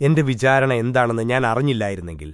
എന്റെ വിചാരണ എന്താണെന്ന് ഞാൻ അറിഞ്ഞില്ലായിരുന്നെങ്കിൽ